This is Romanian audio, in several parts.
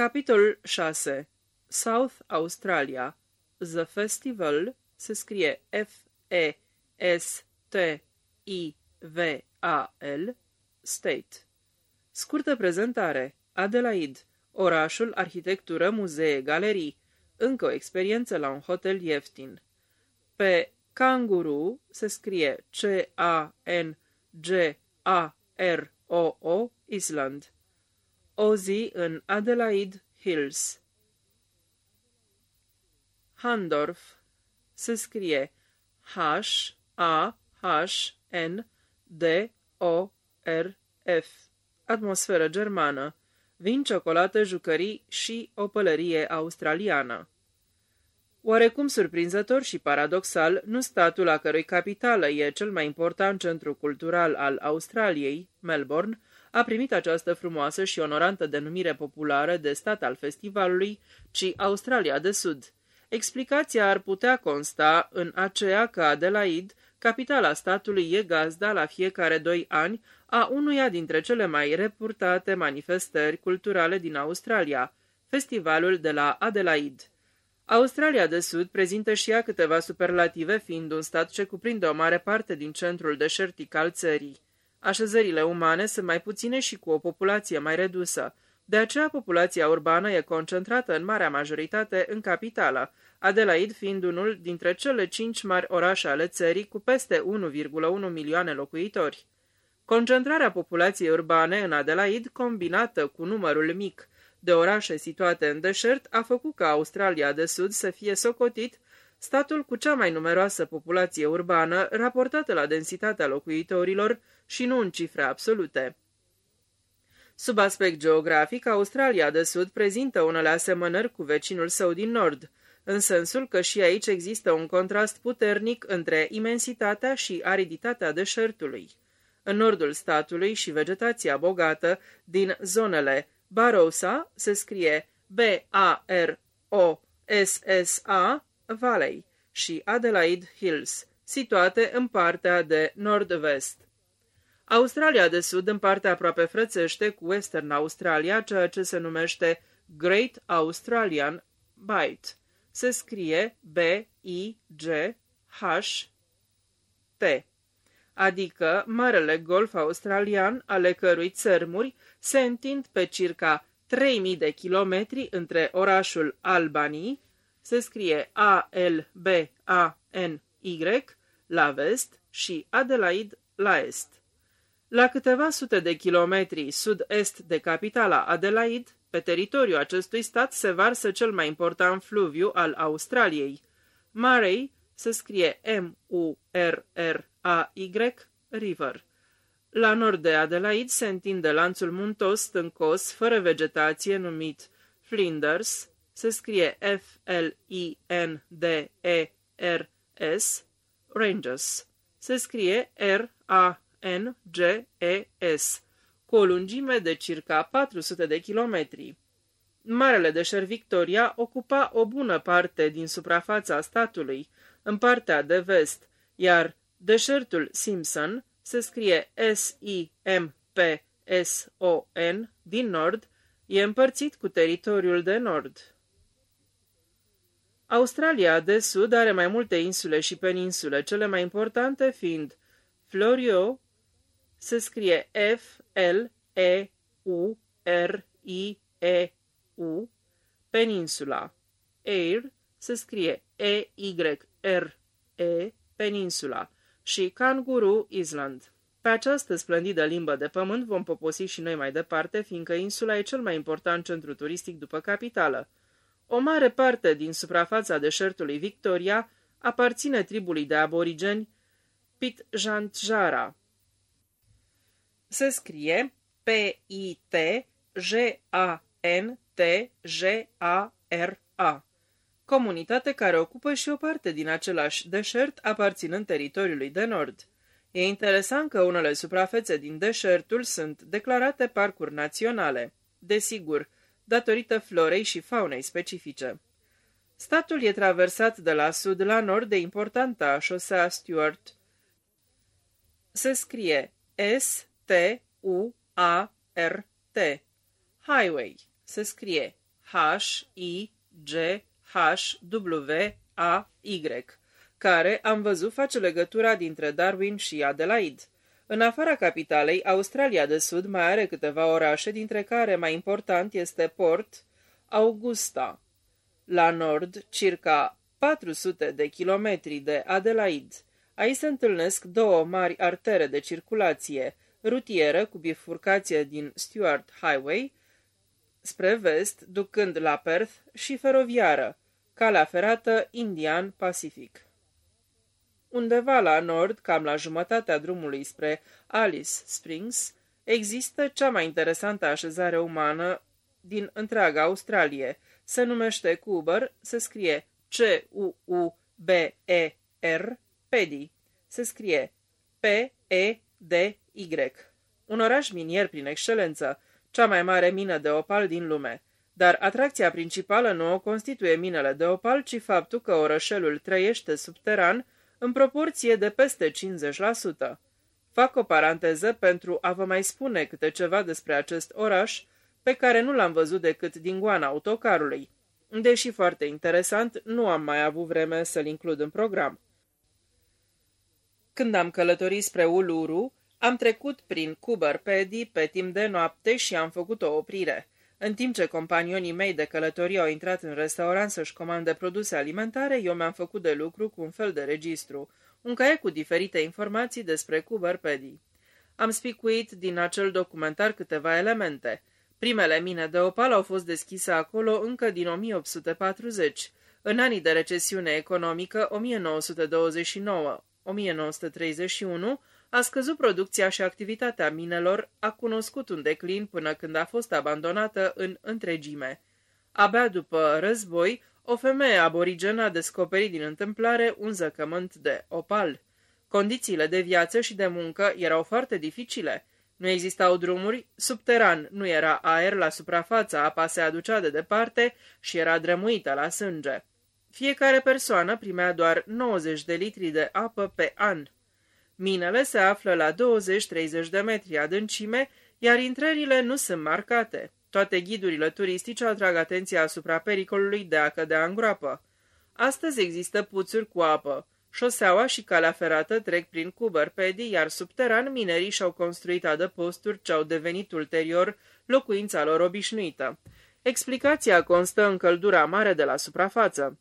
Capitolul 6 South Australia. The Festival. Se scrie F-E-S-T-I-V-A-L State. Scurtă prezentare. Adelaide. Orașul, arhitectură, muzee, galerii. Încă o experiență la un hotel ieftin. Pe Kangaroo se scrie C-A-N-G-A-R-O-O Island o zi în Adelaide Hills. Handorf se scrie H-A-H-N-D-O-R-F. Atmosferă germană, vin, ciocolată, jucării și o pălărie australiană. Oarecum surprinzător și paradoxal, nu statul a cărui capitală e cel mai important centru cultural al Australiei, Melbourne, a primit această frumoasă și onorantă denumire populară de stat al festivalului, ci Australia de Sud. Explicația ar putea consta în aceea că Adelaide, capitala statului, e gazda la fiecare doi ani a unuia dintre cele mai reportate manifestări culturale din Australia, festivalul de la Adelaide. Australia de Sud prezintă și ea câteva superlative, fiind un stat ce cuprinde o mare parte din centrul deșertic al țării. Așezările umane sunt mai puține și cu o populație mai redusă. De aceea populația urbană e concentrată în marea majoritate în capitală, Adelaide fiind unul dintre cele cinci mari orașe ale țării cu peste 1,1 milioane locuitori. Concentrarea populației urbane în Adelaide, combinată cu numărul mic de orașe situate în deșert, a făcut ca Australia de Sud să fie socotit statul cu cea mai numeroasă populație urbană raportată la densitatea locuitorilor și nu în cifre absolute. Sub aspect geografic, Australia de Sud prezintă unele asemănări cu vecinul său din nord, în sensul că și aici există un contrast puternic între imensitatea și ariditatea deșertului. În nordul statului și vegetația bogată din zonele Barossa se scrie B-A-R-O-S-S-A Valley și Adelaide Hills, situate în partea de nord-vest. Australia de Sud în partea aproape frățește cu Western Australia, ceea ce se numește Great Australian Bight. Se scrie B-I-G-H-T, adică Marele Golf Australian, ale cărui țărmuri se întind pe circa 3000 de kilometri între orașul Albany, se scrie A-L-B-A-N-Y, la vest și Adelaide la est. La câteva sute de kilometri sud-est de capitala Adelaide, pe teritoriul acestui stat se varsă cel mai important fluviu al Australiei. Murray se scrie M-U-R-R-A-Y River. La nord de Adelaide se întinde lanțul muntos stâncos, fără vegetație, numit Flinders, se scrie F-L-I-N-D-E-R-S, Ranges. Se scrie R-A NGES, cu o lungime de circa 400 de kilometri. Marele deșert Victoria ocupa o bună parte din suprafața statului, în partea de vest, iar deșertul Simpson se scrie S-I-M-P-S-O-N din nord, e împărțit cu teritoriul de nord. Australia de Sud are mai multe insule și peninsule, cele mai importante fiind Florio, se scrie F-L-E-U-R-I-E-U, peninsula. Air se scrie E-Y-R-E, peninsula, și Kangaroo Island. Pe această splendidă limbă de pământ vom poposi și noi mai departe, fiindcă insula e cel mai important centru turistic după capitală. O mare parte din suprafața deșertului Victoria aparține tribului de aborigeni Pitjantjara, se scrie P-I-T-J-A-N-T-J-A-R-A. Comunitate care ocupă și o parte din același deșert aparținând teritoriului de nord. E interesant că unele suprafețe din deșertul sunt declarate parcuri naționale, desigur, datorită florei și faunei specifice. Statul e traversat de la sud la nord de importanta șosea Stuart. Se scrie S T-U-A-R-T. Highway. Se scrie H-I-G-H-W-A-Y, care, am văzut, face legătura dintre Darwin și Adelaide. În afara capitalei, Australia de Sud mai are câteva orașe, dintre care mai important este Port Augusta. La nord, circa 400 de kilometri de Adelaide. Aici se întâlnesc două mari artere de circulație, rutieră cu bifurcație din Stuart Highway spre vest, ducând la Perth, și feroviară, calea ferată Indian Pacific. Undeva la nord, cam la jumătatea drumului spre Alice Springs, există cea mai interesantă așezare umană din întreaga Australie. Se numește Cooper, se scrie C-U-U-B-E-R, Pedi. Se scrie P-E-D-Y. Un oraș minier prin excelență, cea mai mare mină de opal din lume. Dar atracția principală nu o constituie minele de opal, ci faptul că orășelul trăiește subteran în proporție de peste 50%. Fac o paranteză pentru a vă mai spune câte ceva despre acest oraș, pe care nu l-am văzut decât din goana autocarului. Deși foarte interesant, nu am mai avut vreme să-l includ în program. Când am călătorit spre Uluru, am trecut prin Cooper Pedy pe timp de noapte și am făcut o oprire. În timp ce companionii mei de călătorie au intrat în restaurant să-și comande produse alimentare, eu mi-am făcut de lucru cu un fel de registru, un caiet cu diferite informații despre Cooper Pedy. Am spicuit din acel documentar câteva elemente. Primele mine de opal au fost deschise acolo încă din 1840, în anii de recesiune economică 1929-1931, a scăzut producția și activitatea minelor, a cunoscut un declin până când a fost abandonată în întregime. Abia după război, o femeie aborigenă a descoperit din întâmplare un zăcământ de opal. Condițiile de viață și de muncă erau foarte dificile. Nu existau drumuri, subteran nu era aer la suprafață, apa se aducea de departe și era drămuită la sânge. Fiecare persoană primea doar 90 de litri de apă pe an. Minele se află la 20-30 de metri adâncime, iar intrările nu sunt marcate. Toate ghidurile turistice atrag atenția asupra pericolului de a cădea în groapă. Astăzi există puțuri cu apă. Șoseaua și calea ferată trec prin Cuberpedi, iar subteran minerii și-au construit adăposturi ce au devenit ulterior locuința lor obișnuită. Explicația constă în căldura mare de la suprafață.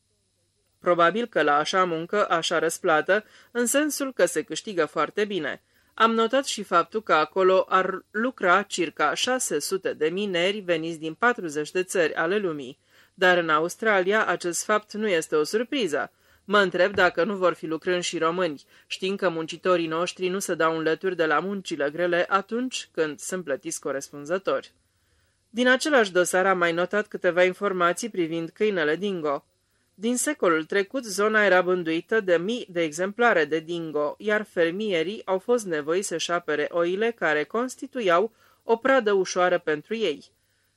Probabil că la așa muncă, așa răsplată, în sensul că se câștigă foarte bine. Am notat și faptul că acolo ar lucra circa 600 de mineri veniți din 40 de țări ale lumii. Dar în Australia acest fapt nu este o surpriză. Mă întreb dacă nu vor fi lucrând și români, știind că muncitorii noștri nu se dau înlături de la muncile grele atunci când sunt plătiți corespunzători. Din același dosar am mai notat câteva informații privind câinele dingo. Din secolul trecut, zona era bânduită de mii de exemplare de dingo, iar fermierii au fost nevoiți să-și apere oile care constituiau o pradă ușoară pentru ei.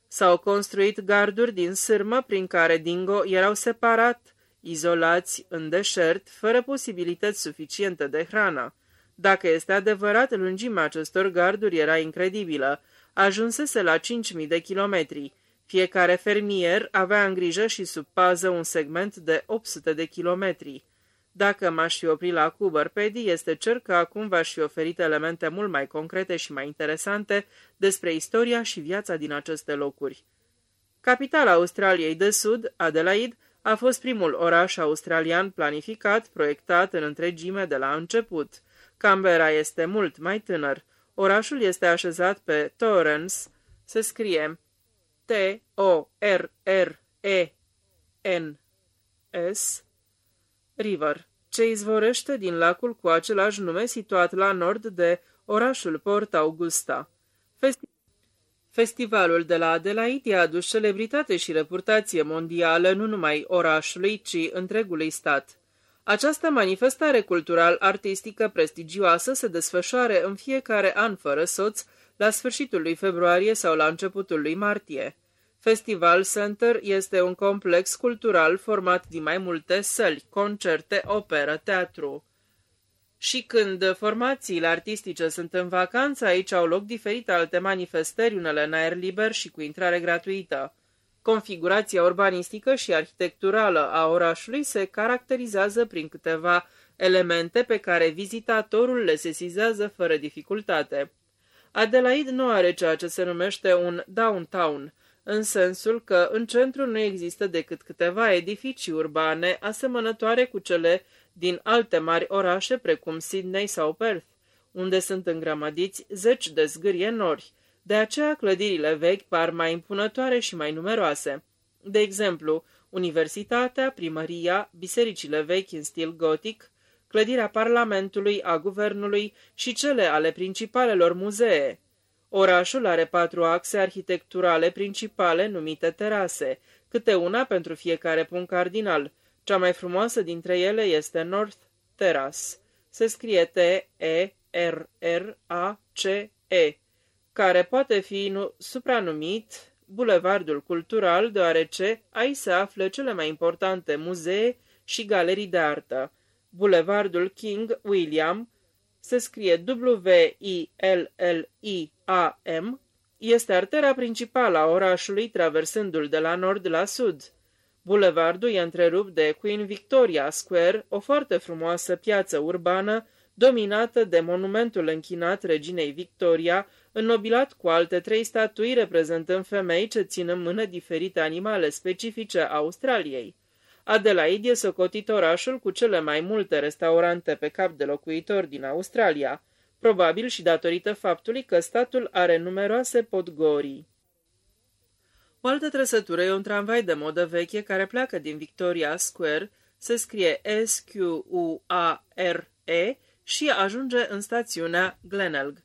S-au construit garduri din sârmă prin care dingo erau separat, izolați în deșert, fără posibilități suficiente de hrană. Dacă este adevărat, lungimea acestor garduri era incredibilă. Ajunsese la 5.000 de kilometri. Fiecare fermier avea în grijă și sub pază un segment de 800 de kilometri. Dacă m-aș fi oprit la Pedi, este cer că acum v-aș fi oferit elemente mult mai concrete și mai interesante despre istoria și viața din aceste locuri. Capitala Australiei de Sud, Adelaide, a fost primul oraș australian planificat, proiectat în întregime de la început. Canberra este mult mai tânăr. Orașul este așezat pe Torrens, se scrie T-O-R-R-E-N-S, River, ce izvorăște din lacul cu același nume situat la nord de orașul Port Augusta. Festi Festivalul de la Adelaide a adus celebritate și reputație mondială nu numai orașului, ci întregului stat. Această manifestare cultural-artistică prestigioasă se desfășoare în fiecare an fără soț, la sfârșitul lui februarie sau la începutul lui martie. Festival Center este un complex cultural format din mai multe săli, concerte, operă, teatru. Și când formațiile artistice sunt în vacanță, aici au loc diferite alte manifestări, unele în aer liber și cu intrare gratuită. Configurația urbanistică și arhitecturală a orașului se caracterizează prin câteva elemente pe care vizitatorul le sesizează fără dificultate. Adelaide nu are ceea ce se numește un downtown, în sensul că în centru nu există decât câteva edificii urbane asemănătoare cu cele din alte mari orașe precum Sydney sau Perth, unde sunt îngrămădiți zeci de zgârie nori, de aceea clădirile vechi par mai impunătoare și mai numeroase. De exemplu, universitatea, primăria, bisericile vechi în stil gotic, clădirea Parlamentului, a Guvernului și cele ale principalelor muzee. Orașul are patru axe arhitecturale principale numite terase, câte una pentru fiecare punct cardinal. Cea mai frumoasă dintre ele este North Terrace. Se scrie T-E-R-R-A-C-E, care poate fi supranumit Bulevardul Cultural, deoarece aici se află cele mai importante muzee și galerii de artă. Bulevardul King William se scrie W-I-L-L-I-A-M, este artera principală a orașului, traversându-l de la nord la sud. Bulevardul e întrerupt de Queen Victoria Square, o foarte frumoasă piață urbană, dominată de monumentul închinat reginei Victoria, înnobilat cu alte trei statui reprezentând femei ce țin în mână diferite animale specifice Australiei. Adelaide e socotit orașul cu cele mai multe restaurante pe cap de locuitori din Australia, probabil și datorită faptului că statul are numeroase podgorii. O altă trăsătură e un tramvai de modă veche care pleacă din Victoria Square, se scrie S-Q-U-A-R-E și ajunge în stațiunea Glenelg.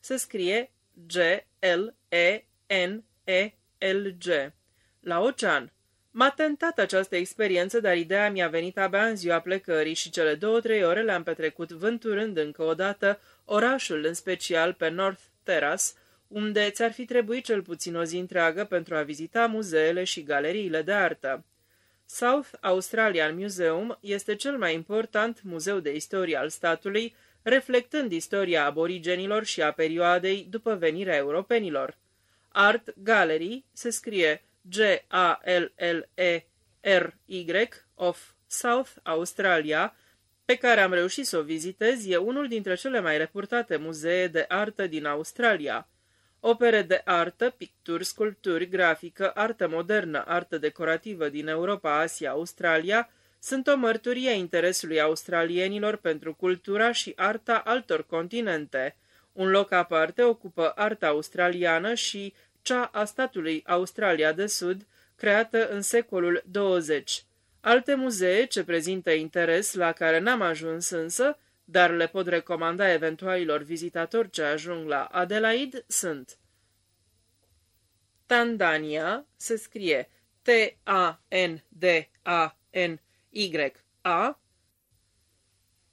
Se scrie G-L-E-N-E-L-G. La ocean. M-a tentat această experiență, dar ideea mi-a venit abia în ziua plecării și cele două-trei ore le-am petrecut vânturând încă o dată orașul, în special pe North Terrace, unde ți-ar fi trebuit cel puțin o zi întreagă pentru a vizita muzeele și galeriile de artă. South Australian Museum este cel mai important muzeu de istorie al statului, reflectând istoria aborigenilor și a perioadei după venirea europenilor. Art Gallery se scrie G-A-L-L-E-R-Y of South Australia, pe care am reușit să o vizitez, e unul dintre cele mai reportate muzee de artă din Australia. Opere de artă, picturi, sculpturi, grafică, artă modernă, artă decorativă din Europa, Asia, Australia, sunt o mărturie a interesului australienilor pentru cultura și arta altor continente. Un loc aparte ocupă arta australiană și cea a statului Australia de Sud, creată în secolul 20. Alte muzee ce prezintă interes la care n-am ajuns însă, dar le pot recomanda eventualilor vizitatori ce ajung la Adelaide, sunt Tandania, se scrie T-A-N-D-A-N-Y-A,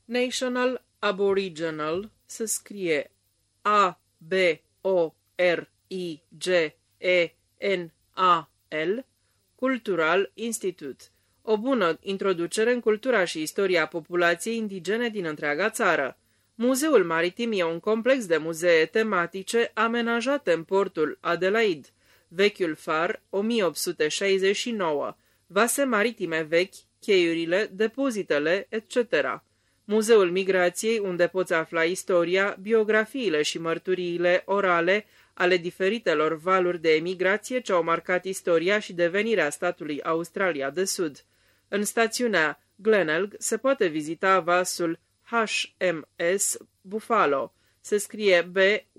National Aboriginal, se scrie A-B-O-R I-G-E-N-A-L, Cultural Institute. O bună introducere în cultura și istoria populației indigene din întreaga țară. Muzeul Maritim e un complex de muzee tematice amenajate în portul Adelaide, vechiul far 1869, vase maritime vechi, cheiurile, depozitele, etc. Muzeul Migrației, unde poți afla istoria, biografiile și mărturiile orale ale diferitelor valuri de emigrație ce au marcat istoria și devenirea statului Australia de Sud. În stațiunea Glenelg se poate vizita vasul HMS Buffalo. Se scrie B-U-F-F-A-L-O.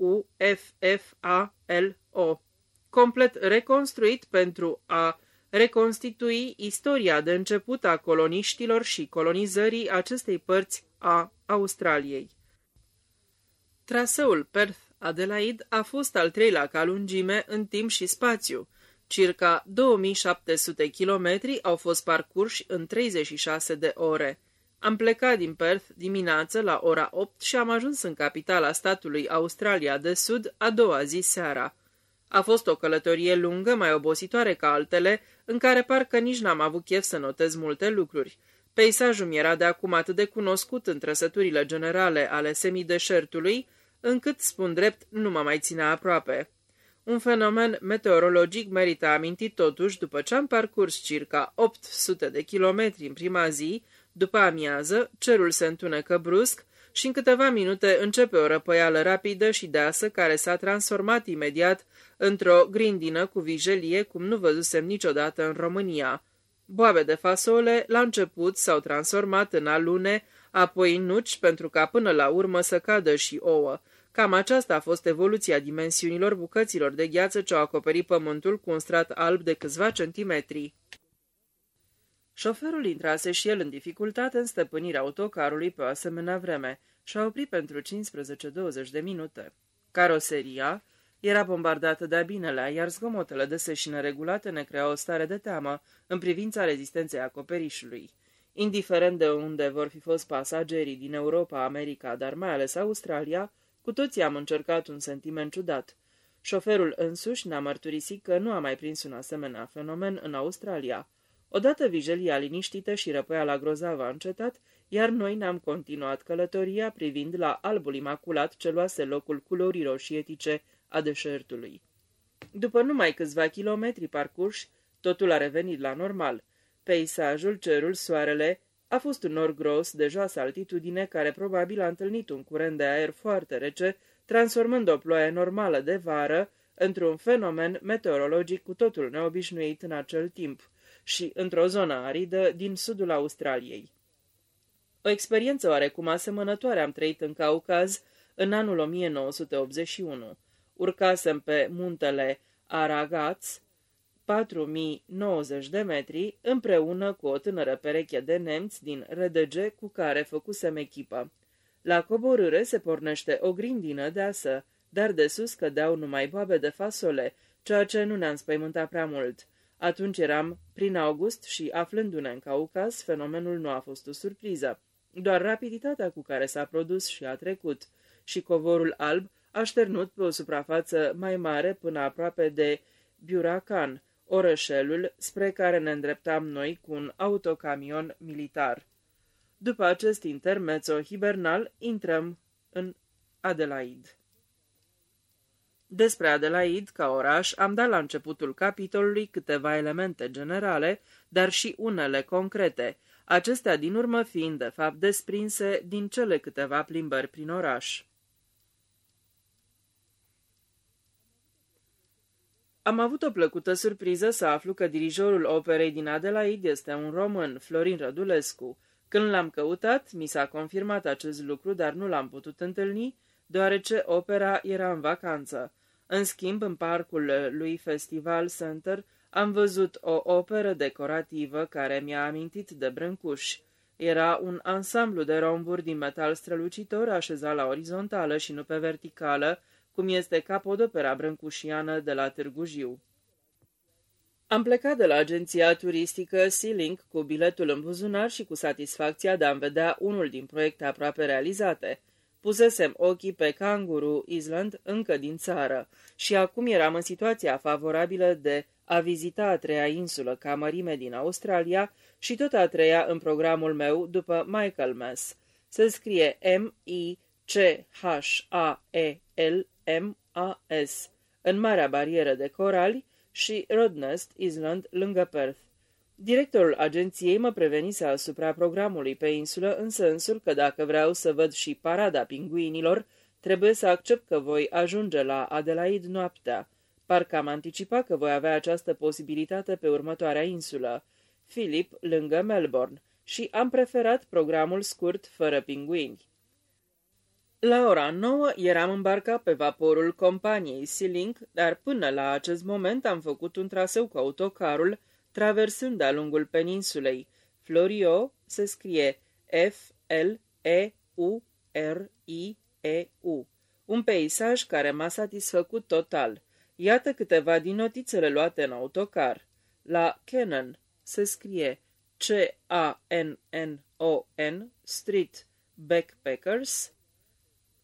Complet reconstruit pentru a reconstitui istoria de început a coloniștilor și colonizării acestei părți a Australiei. Traseul Perth Adelaide a fost al treilea ca lungime în timp și spațiu. Circa 2700 kilometri au fost parcurși în 36 de ore. Am plecat din Perth dimineață la ora 8 și am ajuns în capitala statului Australia de Sud a doua zi seara. A fost o călătorie lungă, mai obositoare ca altele, în care parcă nici n-am avut chef să notez multe lucruri. Peisajul mi era de acum atât de cunoscut în trăsăturile generale ale semideșertului, încât, spun drept, nu mă mai ținea aproape. Un fenomen meteorologic merită amintit totuși după ce am parcurs circa 800 de kilometri în prima zi, după amiază, cerul se întunecă brusc și în câteva minute începe o răpăială rapidă și deasă care s-a transformat imediat într-o grindină cu vijelie cum nu văzusem niciodată în România. Boabe de fasole la început s-au transformat în alune, apoi în nuci pentru ca până la urmă să cadă și ouă. Cam aceasta a fost evoluția dimensiunilor bucăților de gheață ce au acoperit pământul cu un strat alb de câțiva centimetri. Șoferul intrase și el în dificultate în stăpânirea autocarului pe o asemenea vreme și a oprit pentru 15-20 de minute. Caroseria era bombardată de-a binelea, iar zgomotele de seșină regulate ne creau o stare de teamă în privința rezistenței acoperișului. Indiferent de unde vor fi fost pasagerii din Europa, America, dar mai ales Australia, cu toții am încercat un sentiment ciudat. Șoferul însuși ne-a mărturisit că nu a mai prins un asemenea fenomen în Australia. Odată vijelia liniștită și răpăiala grozavă a încetat, iar noi ne-am continuat călătoria privind la albul imaculat ce luase locul culorii roșietice a deșertului. După numai câțiva kilometri parcurși, totul a revenit la normal. Peisajul, cerul, soarele, a fost un nor gros de joasă altitudine care probabil a întâlnit un curent de aer foarte rece, transformând o ploaie normală de vară într-un fenomen meteorologic cu totul neobișnuit în acel timp și într-o zonă aridă din sudul Australiei. O experiență oarecum asemănătoare am trăit în Caucaz în anul 1981. Urcasem pe muntele Aragaț, 4090 de metri, împreună cu o tânără pereche de nemți din RDG cu care făcusem echipă. La coborâre se pornește o grindină deasă, dar de sus cădeau numai boabe de fasole, ceea ce nu ne-a înspăimântat prea mult. Atunci eram prin august și, aflându-ne în Caucas, fenomenul nu a fost o surpriză. Doar rapiditatea cu care s-a produs și a trecut, și covorul alb a șternut pe o suprafață mai mare până aproape de Buracan, orășelul spre care ne îndreptam noi cu un autocamion militar. După acest intermezzo hibernal, intrăm în Adelaide. Despre Adelaide, ca oraș, am dat la începutul capitolului câteva elemente generale, dar și unele concrete, acestea din urmă fiind, de fapt, desprinse din cele câteva plimbări prin oraș. Am avut o plăcută surpriză să aflu că dirijorul operei din Adelaide este un român, Florin Rădulescu. Când l-am căutat, mi s-a confirmat acest lucru, dar nu l-am putut întâlni, deoarece opera era în vacanță. În schimb, în parcul lui Festival Center, am văzut o operă decorativă care mi-a amintit de Brâncuș. Era un ansamblu de romburi din metal strălucitor așezat la orizontală și nu pe verticală, cum este capodopera brâncușiană de la Târgu Jiu. Am plecat de la agenția turistică Sea-Link cu biletul în buzunar și cu satisfacția de a-mi vedea unul din proiecte aproape realizate. Pusesem ochii pe Kangaroo Island încă din țară și acum eram în situația favorabilă de a vizita a treia insulă ca mărime din Australia și tot a treia în programul meu după Michael Mass. Se scrie M-I-C-H-A-E-L M.A.S. în Marea Barieră de Corali și Rodnest Island, lângă Perth. Directorul agenției mă prevenise asupra programului pe insulă în sensul că dacă vreau să văd și parada pinguinilor, trebuie să accept că voi ajunge la Adelaide noaptea. Parcă am anticipat că voi avea această posibilitate pe următoarea insulă, Philip, lângă Melbourne, și am preferat programul scurt fără pinguini. La ora nouă eram îmbarcat pe vaporul companiei Sealink, dar până la acest moment am făcut un traseu cu autocarul, traversând de-a lungul peninsulei. Florio se scrie F-L-E-U-R-I-E-U. Un peisaj care m-a satisfăcut total. Iată câteva din notițele luate în autocar. La Cannon se scrie C-A-N-N-O-N, Street Backpackers,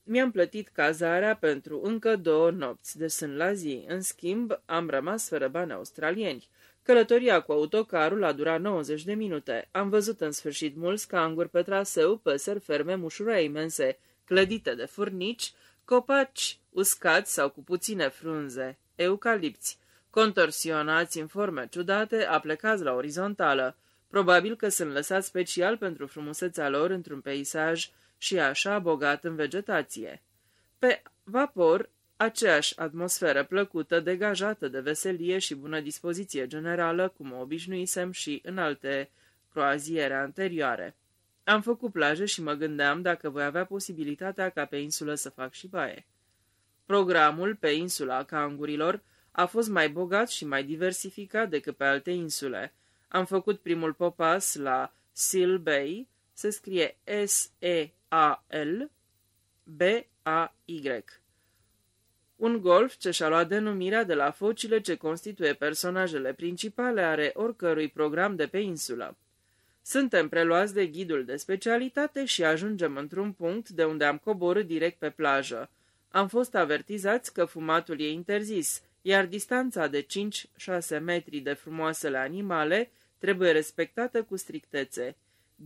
mi-am plătit cazarea pentru încă două nopți, de sunt la zi. În schimb, am rămas fără bani australieni. Călătoria cu autocarul a durat 90 de minute. Am văzut în sfârșit mulți canguri pe traseu, păsări ferme mușură imense, clădite de furnici, copaci uscați sau cu puține frunze. eucalipți, contorsionați în forme ciudate, aplecați la orizontală. Probabil că sunt lăsați special pentru frumusețea lor într-un peisaj și așa bogat în vegetație. Pe vapor, aceeași atmosferă plăcută, degajată de veselie și bună dispoziție generală, cum o obișnuisem și în alte croaziere anterioare. Am făcut plajă și mă gândeam dacă voi avea posibilitatea ca pe insulă să fac și baie. Programul pe insula Cangurilor a fost mai bogat și mai diversificat decât pe alte insule. Am făcut primul popas la Seal Bay, se scrie S-E-A-L B-A-Y. Un golf ce și-a luat denumirea de la focile ce constituie personajele principale ale oricărui program de pe insulă. Suntem preluați de ghidul de specialitate și ajungem într-un punct de unde am coborât direct pe plajă. Am fost avertizați că fumatul e interzis, iar distanța de 5-6 metri de frumoasele animale trebuie respectată cu strictețe.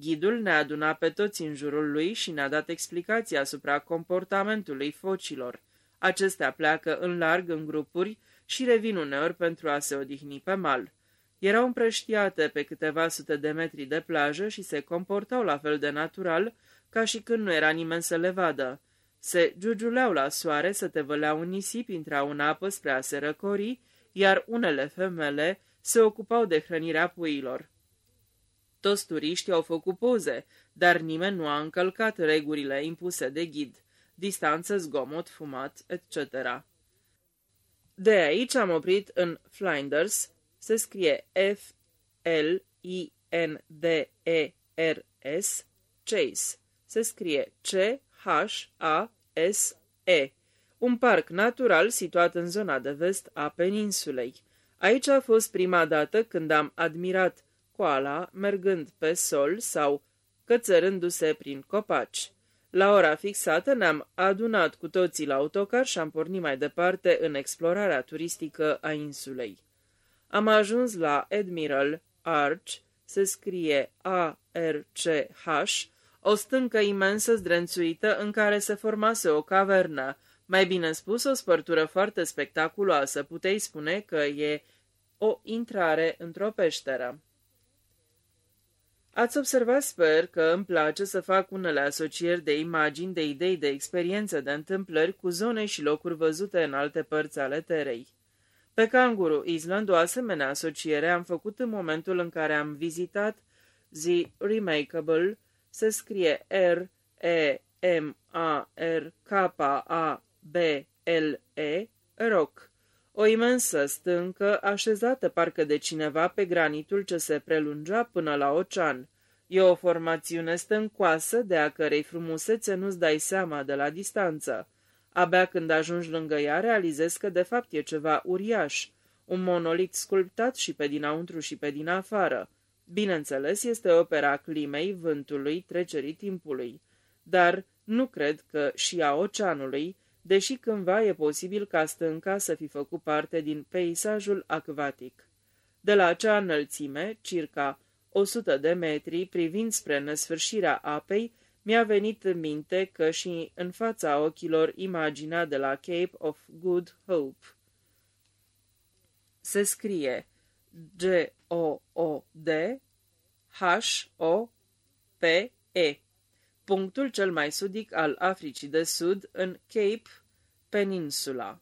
Ghidul ne-a adunat pe toți în jurul lui și ne-a dat explicații asupra comportamentului focilor. Acestea pleacă în larg în grupuri și revin uneori pentru a se odihni pe mal. Erau împrăștiate pe câteva sute de metri de plajă și se comportau la fel de natural ca și când nu era nimeni să le vadă. Se giugiuleau la soare să te văleau în nisip, intrau în apă spre a se răcori, iar unele femele se ocupau de hrănirea puiilor. Toți turiștii au făcut poze, dar nimeni nu a încălcat regulile impuse de ghid, distanță, zgomot, fumat, etc. De aici am oprit în Flinders, se scrie F-L-I-N-D-E-R-S, Chase, se scrie C-H-A-S-E, un parc natural situat în zona de vest a peninsulei. Aici a fost prima dată când am admirat coala mergând pe sol sau cățărându-se prin copaci. La ora fixată ne-am adunat cu toții la autocar și am pornit mai departe în explorarea turistică a insulei. Am ajuns la Admiral Arch, se scrie A-R-C-H, o stâncă imensă zdrențuită în care se formase o cavernă, mai bine spus o spărtură foarte spectaculoasă, puteai spune că e o intrare într-o peșteră. Ați observat, sper, că îmi place să fac unele asocieri de imagini, de idei, de experiențe, de întâmplări cu zone și locuri văzute în alte părți ale terei. Pe Canguru Island, o asemenea asociere am făcut în momentul în care am vizitat The Remakable, se scrie R-E-M-A-R-K-A-B-L-E, Rock, o imensă stâncă așezată parcă de cineva pe granitul ce se prelungea până la ocean. E o formațiune stâncoasă de a cărei frumusețe nu-ți dai seama de la distanță. Abia când ajungi lângă ea, realizezi că de fapt e ceva uriaș, un monolit sculptat și pe dinăuntru și pe din afară. Bineînțeles, este opera climei, vântului, trecerii timpului. Dar nu cred că și a oceanului, deși cândva e posibil ca stânca să fi făcut parte din peisajul acvatic. De la acea înălțime, circa 100 de metri, privind spre nesfârșirea apei, mi-a venit în minte că și în fața ochilor imaginea de la Cape of Good Hope. Se scrie G-O-O-D H-O-P-E punctul cel mai sudic al Africii de Sud în Cape Peninsula.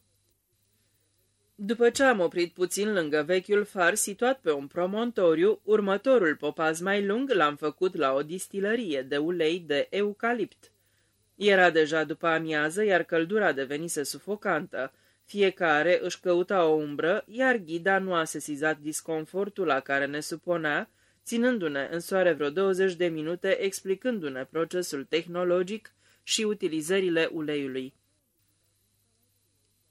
După ce am oprit puțin lângă vechiul far situat pe un promontoriu, următorul popaz mai lung l-am făcut la o distilărie de ulei de eucalipt. Era deja după amiază, iar căldura devenise sufocantă. Fiecare își căuta o umbră, iar ghida nu a sesizat disconfortul la care ne supunea, ținându-ne în soare vreo 20 de minute, explicându-ne procesul tehnologic și utilizările uleiului.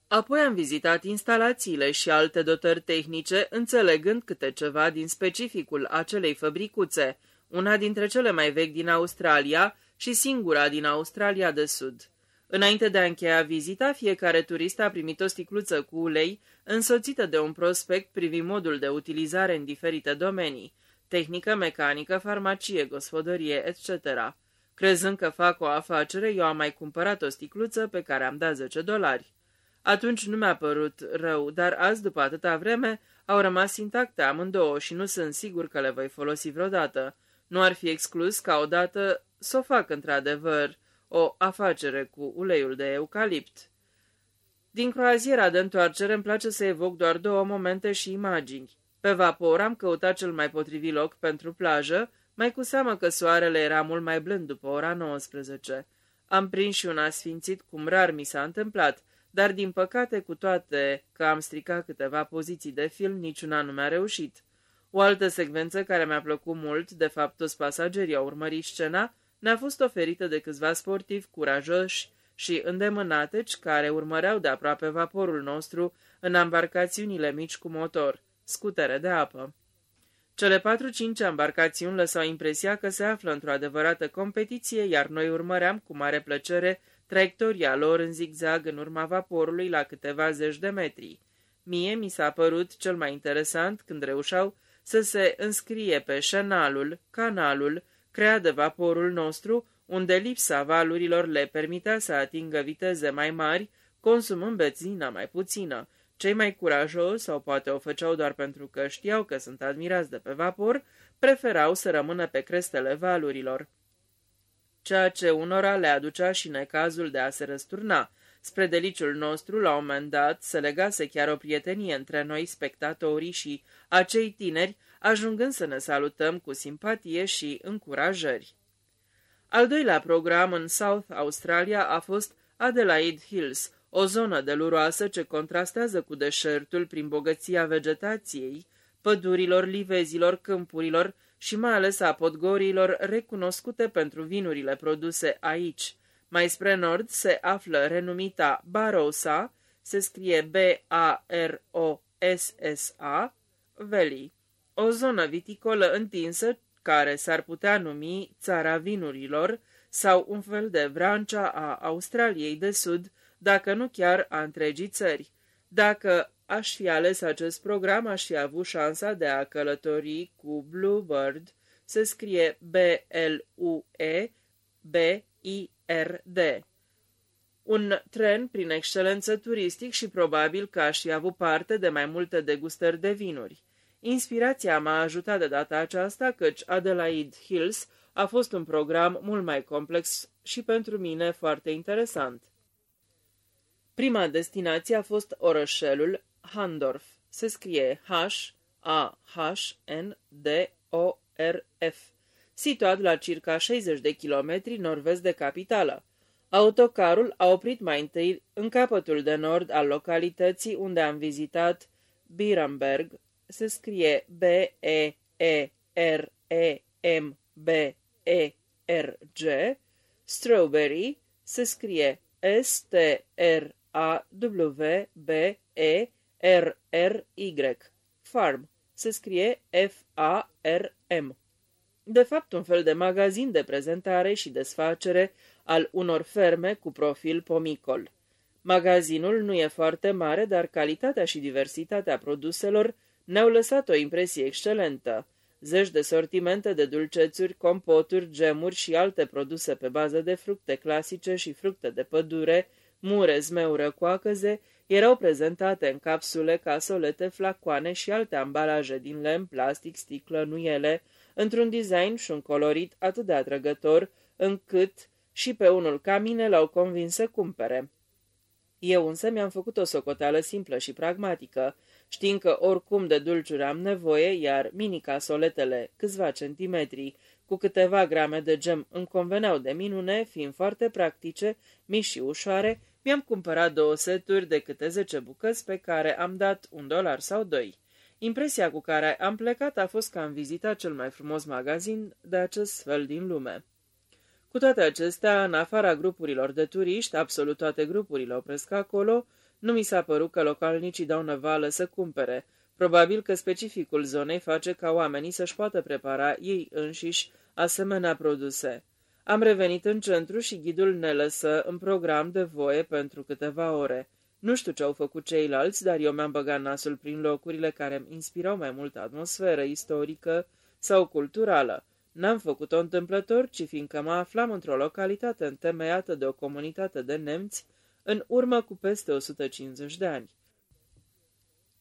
Apoi am vizitat instalațiile și alte dotări tehnice, înțelegând câte ceva din specificul acelei fabricuțe, una dintre cele mai vechi din Australia și singura din Australia de Sud. Înainte de a încheia vizita, fiecare turist a primit o sticluță cu ulei, însoțită de un prospect privind modul de utilizare în diferite domenii, tehnică, mecanică, farmacie, gospodărie, etc. Crezând că fac o afacere, eu am mai cumpărat o sticluță pe care am dat 10 dolari. Atunci nu mi-a părut rău, dar azi, după atâta vreme, au rămas intacte amândouă și nu sunt sigur că le voi folosi vreodată. Nu ar fi exclus ca odată să o fac într-adevăr o afacere cu uleiul de eucalipt. Din croaziera de întoarcere îmi place să evoc doar două momente și imagini. Pe vapor am căutat cel mai potrivit loc pentru plajă, mai cu seamă că soarele era mult mai blând după ora 19. Am prins și un asfințit cum rar mi s-a întâmplat, dar din păcate cu toate că am stricat câteva poziții de film, niciuna nu mi-a reușit. O altă secvență care mi-a plăcut mult, de fapt toți pasagerii au urmărit scena, ne-a fost oferită de câțiva sportivi curajoși și îndemânateci care urmăreau de aproape vaporul nostru în embarcațiunile mici cu motor, scutere de apă. Cele patru-cinci embarcațiuni lăsau impresia că se află într-o adevărată competiție, iar noi urmăream cu mare plăcere traiectoria lor în zigzag în urma vaporului la câteva zeci de metri. Mie mi s-a părut cel mai interesant când reușeau să se înscrie pe șenalul, canalul, creat de vaporul nostru, unde lipsa valurilor le permitea să atingă viteze mai mari, consumând benzină mai puțină. Cei mai curajoși, sau poate o făceau doar pentru că știau că sunt admirați de pe vapor, preferau să rămână pe crestele valurilor. Ceea ce unora le aducea și necazul de a se răsturna. Spre deliciul nostru, la un moment dat, se legase chiar o prietenie între noi, spectatorii și acei tineri, ajungând să ne salutăm cu simpatie și încurajări. Al doilea program în South Australia a fost Adelaide Hills, o zonă deluroasă ce contrastează cu deșertul prin bogăția vegetației, pădurilor, livezilor, câmpurilor și mai ales a podgorilor recunoscute pentru vinurile produse aici. Mai spre nord se află renumita Barossa, se scrie B-A-R-O-S-S-A, Valley, o zonă viticolă întinsă care s-ar putea numi țara vinurilor sau un fel de vrancea a Australiei de Sud, dacă nu chiar a întregii țări. Dacă aș fi ales acest program, aș fi avut șansa de a călători cu Bluebird, se scrie B-L-U-E-B-I-R-D. Un tren prin excelență turistic și probabil că aș fi avut parte de mai multe degustări de vinuri. Inspirația m-a ajutat de data aceasta, căci Adelaide Hills a fost un program mult mai complex și pentru mine foarte interesant. Prima destinație a fost orășelul Handorf. Se scrie H-A-H-N-D-O-R-F, situat la circa 60 de kilometri nord-vest de capitală. Autocarul a oprit mai întâi în capătul de nord al localității unde am vizitat Biramberg, se scrie B-E-E-R-E-M-B-E-R-G, Strawberry se scrie S-T-R-A-W-B-E-R-R-Y, Farm se scrie F-A-R-M. De fapt, un fel de magazin de prezentare și desfacere al unor ferme cu profil pomicol. Magazinul nu e foarte mare, dar calitatea și diversitatea produselor ne-au lăsat o impresie excelentă. Zeci de sortimente de dulcețuri, compoturi, gemuri și alte produse pe bază de fructe clasice și fructe de pădure, mure, zmeură, coacăze, erau prezentate în capsule, casolete, flacoane și alte ambalaje din lemn, plastic, sticlă, nuiele, într-un design și un colorit atât de atrăgător, încât și pe unul ca mine l-au convins să cumpere. Eu însă mi-am făcut o socoteală simplă și pragmatică, știind că oricum de dulciuri am nevoie, iar mini-casoletele, câțiva centimetri, cu câteva grame de gem îmi conveneau de minune, fiind foarte practice, mici și ușoare, mi-am cumpărat două seturi de câte zece bucăți pe care am dat un dolar sau doi. Impresia cu care am plecat a fost că am vizitat cel mai frumos magazin de acest fel din lume. Cu toate acestea, în afara grupurilor de turiști, absolut toate grupurile opresc acolo, nu mi s-a părut că localnicii dau năvală să cumpere. Probabil că specificul zonei face ca oamenii să-și poată prepara ei înșiși asemenea produse. Am revenit în centru și ghidul ne lăsă în program de voie pentru câteva ore. Nu știu ce au făcut ceilalți, dar eu mi-am băgat nasul prin locurile care îmi inspirau mai multă atmosferă istorică sau culturală. N-am făcut-o întâmplător, ci fiindcă mă aflam într-o localitate întemeiată de o comunitate de nemți, în urmă cu peste 150 de ani.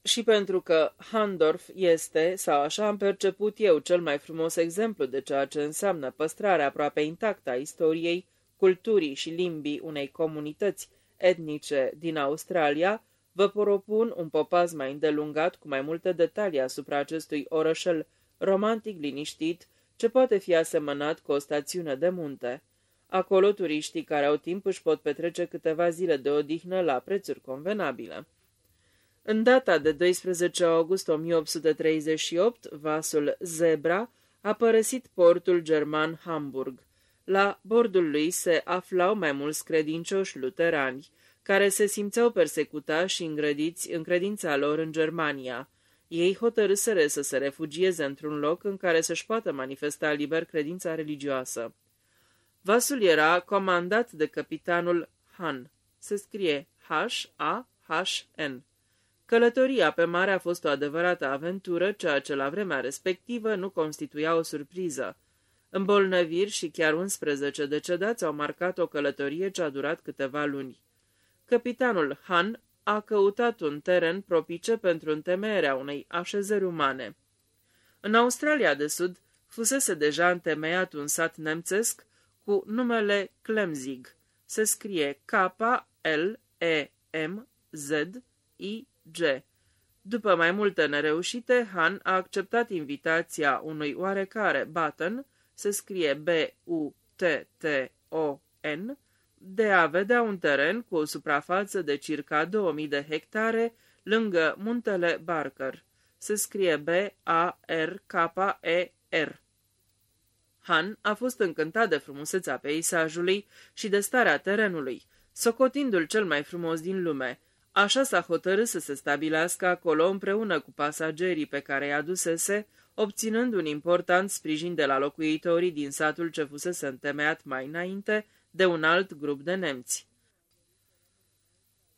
Și pentru că Handorf este, sau așa am perceput eu, cel mai frumos exemplu de ceea ce înseamnă păstrarea aproape intactă a istoriei, culturii și limbii unei comunități etnice din Australia, vă propun un popaz mai îndelungat cu mai multe detalii asupra acestui orășel romantic liniștit, ce poate fi asemănat cu o stațiune de munte. Acolo turiștii care au timp își pot petrece câteva zile de odihnă la prețuri convenabile. În data de 12 august 1838, vasul Zebra a părăsit portul german Hamburg. La bordul lui se aflau mai mulți credincioși luterani, care se simțeau persecutați și îngrădiți în credința lor în Germania. Ei hotărâsere să se refugieze într-un loc în care să-și poată manifesta liber credința religioasă. Vasul era comandat de capitanul Han. Se scrie H-A-H-N. Călătoria pe mare a fost o adevărată aventură, ceea ce la vremea respectivă nu constituia o surpriză. Îmbolnăviri și chiar 11 decedați au marcat o călătorie ce a durat câteva luni. Capitanul Han a căutat un teren propice pentru întemeierea unei așezări umane. În Australia de Sud fusese deja întemeiat un sat nemțesc cu numele Klemzig. Se scrie K-L-E-M-Z-I-G. După mai multe nereușite, Han a acceptat invitația unui oarecare Button, se scrie B-U-T-T-O-N, de a vedea un teren cu o suprafață de circa 2000 de hectare lângă muntele Barker. Se scrie B-A-R-K-E-R. Han a fost încântat de frumusețea peisajului și de starea terenului, socotindu-l cel mai frumos din lume. Așa s-a hotărât să se stabilească acolo împreună cu pasagerii pe care i-a dusese, obținând un important sprijin de la locuitorii din satul ce fusese întemeiat mai înainte de un alt grup de nemți.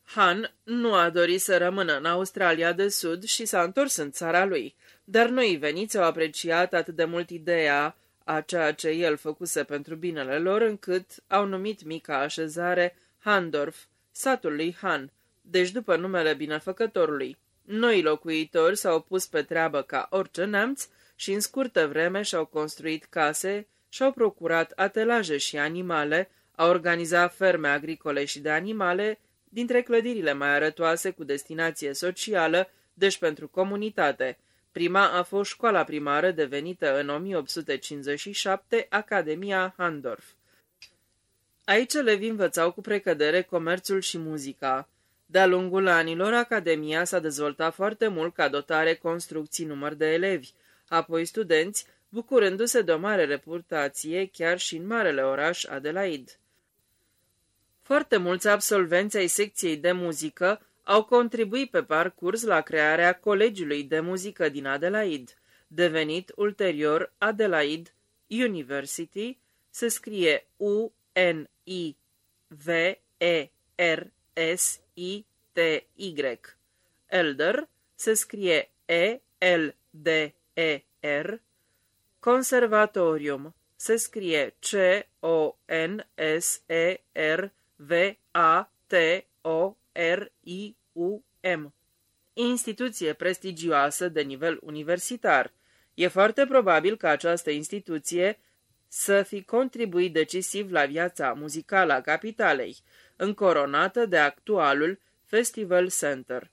Han nu a dorit să rămână în Australia de Sud și s-a întors în țara lui, dar noi veniți au apreciat atât de mult ideea a ceea ce el făcuse pentru binele lor, încât au numit mica așezare Handorf, satul lui Han, deci după numele binefăcătorului. Noi locuitori s-au pus pe treabă ca orice neamț și în scurtă vreme și-au construit case, și-au procurat atelaje și animale, au organizat ferme agricole și de animale, dintre clădirile mai arătoase cu destinație socială, deci pentru comunitate. Prima a fost școala primară devenită în 1857 Academia Handorf. Aici elevii învățau cu precădere comerțul și muzica. De-a lungul anilor, Academia s-a dezvoltat foarte mult ca dotare construcții număr de elevi, apoi studenți, bucurându-se de o mare reputație chiar și în marele oraș Adelaide. Foarte mulți absolvenți ai secției de muzică au contribuit pe parcurs la crearea Colegiului de Muzică din Adelaide, devenit ulterior Adelaide University, se scrie U-N-I-V-E-R-S-I-T-Y. Elder se scrie E-L-D-E-R. Conservatorium se scrie C-O-N-S-E-R V-A-T-O-R-I-U-M. Instituție prestigioasă de nivel universitar. E foarte probabil că această instituție să fi contribuit decisiv la viața muzicală a capitalei, încoronată de actualul Festival Center.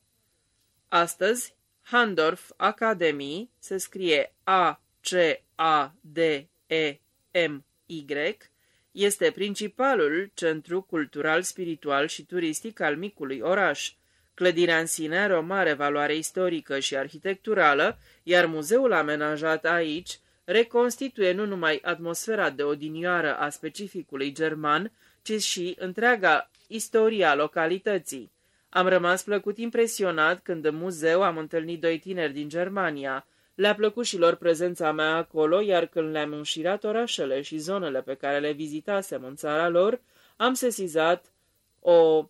Astăzi, Handorf Academy se scrie A-C-A-D-E-M-Y, este principalul centru cultural, spiritual și turistic al micului oraș. Clădirea în sine are o mare valoare istorică și arhitecturală, iar muzeul amenajat aici reconstituie nu numai atmosfera de odinioară a specificului german, ci și întreaga istoria localității. Am rămas plăcut impresionat când în muzeu am întâlnit doi tineri din Germania, le-a plăcut și lor prezența mea acolo, iar când le-am înșirat orașele și zonele pe care le vizitasem în țara lor, am sesizat o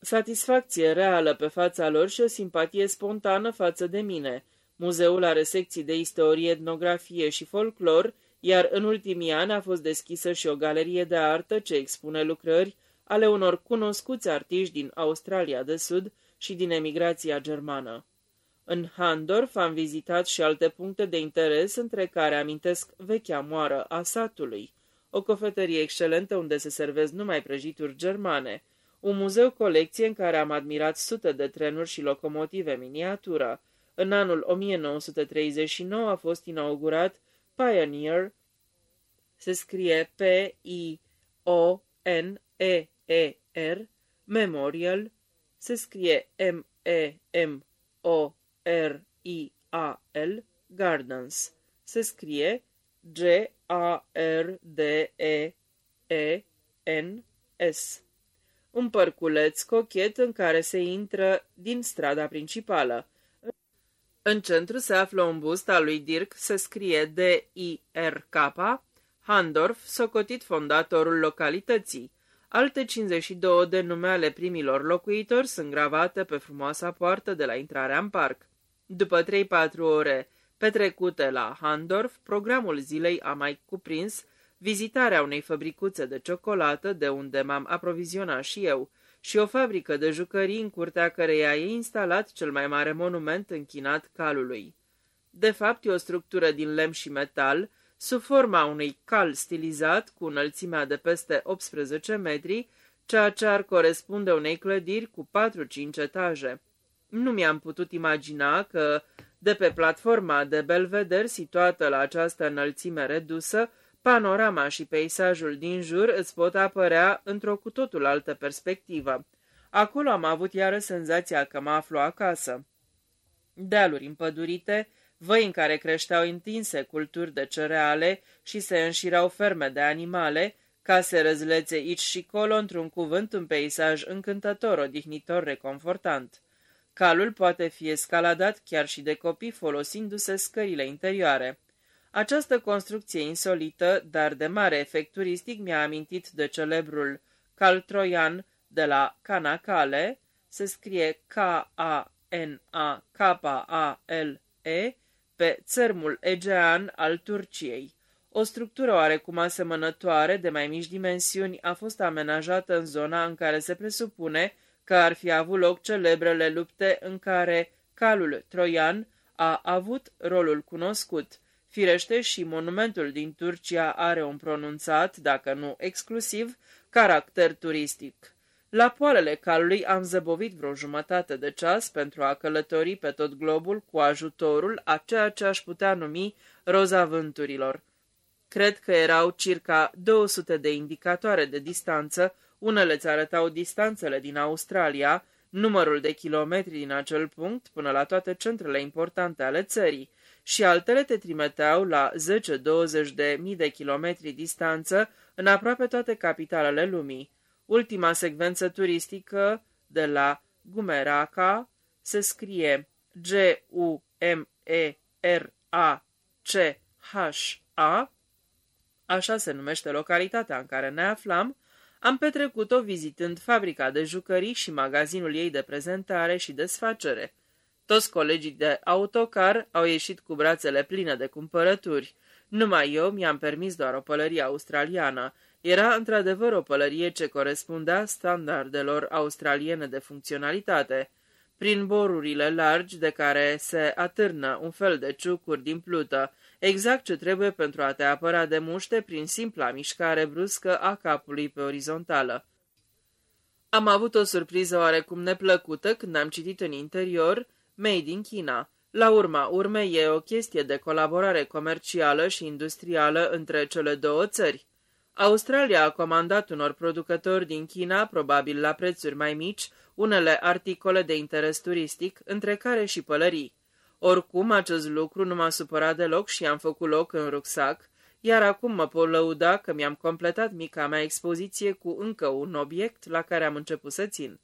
satisfacție reală pe fața lor și o simpatie spontană față de mine. Muzeul are secții de istorie, etnografie și folclor, iar în ultimii ani a fost deschisă și o galerie de artă ce expune lucrări ale unor cunoscuți artiști din Australia de Sud și din emigrația germană. În Handorf am vizitat și alte puncte de interes, între care amintesc vechea moară a satului, o cofetărie excelentă unde se servesc numai prăjituri germane, un muzeu colecție în care am admirat sute de trenuri și locomotive miniatură. În anul 1939 a fost inaugurat Pioneer, se scrie P-I-O-N-E-E-R, Memorial, se scrie M-E-M-O-R-I-A-L, Gardens, se scrie G-A-R-D-E-E-N-S un părculeț cochet în care se intră din strada principală. În centru se află un bust al lui Dirk, se scrie D-I-R-K, Handorf, socotit fondatorul localității. Alte 52 de nume ale primilor locuitori sunt gravate pe frumoasa poartă de la intrarea în parc. După 3-4 ore petrecute la Handorf, programul zilei a mai cuprins vizitarea unei fabricuțe de ciocolată, de unde m-am aprovizionat și eu, și o fabrică de jucării în curtea căreia e instalat cel mai mare monument închinat calului. De fapt, e o structură din lemn și metal, sub forma unui cal stilizat cu înălțimea de peste 18 metri, ceea ce ar corespunde unei clădiri cu 4-5 etaje. Nu mi-am putut imagina că, de pe platforma de belveder situată la această înălțime redusă, panorama și peisajul din jur îți pot apărea într-o cu totul altă perspectivă. Acolo am avut iară senzația că mă aflu acasă. Dealuri împădurite, văi în care creșteau întinse culturi de cereale și se înșirau ferme de animale, case răzlețe aici și colo, într-un cuvânt, un peisaj încântător, odihnitor, reconfortant. Calul poate fi escaladat chiar și de copii folosindu-se scările interioare. Această construcție insolită, dar de mare efect turistic, mi-a amintit de celebrul cal troian de la Canacale, se scrie K-A-N-A-K-A-L-E, pe țărmul egean al Turciei. O structură oarecum asemănătoare, de mai mici dimensiuni, a fost amenajată în zona în care se presupune că ar fi avut loc celebrele lupte în care calul troian a avut rolul cunoscut. Firește și monumentul din Turcia are un pronunțat, dacă nu exclusiv, caracter turistic. La poalele calului am zăbovit vreo jumătate de ceas pentru a călători pe tot globul cu ajutorul a ceea ce aș putea numi roza vânturilor. Cred că erau circa 200 de indicatoare de distanță, unele îți arătau distanțele din Australia, numărul de kilometri din acel punct până la toate centrele importante ale țării, și altele te trimiteau la 10-20 de mii de kilometri distanță în aproape toate capitalele lumii. Ultima secvență turistică de la Gumeraca se scrie G-U-M-E-R-A-C-H-A, așa se numește localitatea în care ne aflam, am petrecut-o vizitând fabrica de jucării și magazinul ei de prezentare și desfacere. Toți colegii de autocar au ieșit cu brațele pline de cumpărături. Numai eu mi-am permis doar o pălărie australiană. Era într-adevăr o pălărie ce corespundea standardelor australiene de funcționalitate. Prin borurile largi de care se atârnă un fel de ciucuri din plută, exact ce trebuie pentru a te apăra de muște prin simpla mișcare bruscă a capului pe orizontală. Am avut o surpriză oarecum neplăcută când am citit în interior Made in China. La urma urmei e o chestie de colaborare comercială și industrială între cele două țări. Australia a comandat unor producători din China, probabil la prețuri mai mici, unele articole de interes turistic, între care și pălării. Oricum, acest lucru nu m-a supărat deloc și am făcut loc în rucsac, iar acum mă pot lăuda că mi-am completat mica mea expoziție cu încă un obiect la care am început să țin.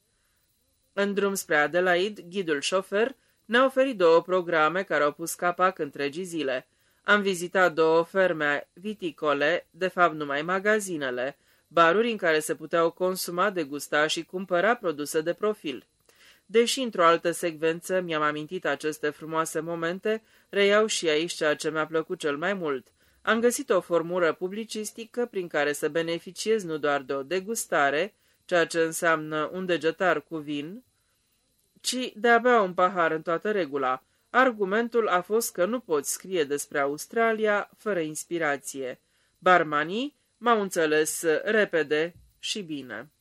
În drum spre Adelaide, ghidul șofer ne-a oferit două programe care au pus capac întregii zile. Am vizitat două ferme viticole, de fapt numai magazinele, baruri în care se puteau consuma, degusta și cumpăra produse de profil. Deși într-o altă secvență mi-am amintit aceste frumoase momente, reiau și aici ceea ce mi-a plăcut cel mai mult. Am găsit o formulă publicistică prin care să beneficiez nu doar de o degustare, ceea ce înseamnă un degetar cu vin, ci de a bea un pahar în toată regula. Argumentul a fost că nu poți scrie despre Australia fără inspirație. Barmanii m-au înțeles repede și bine.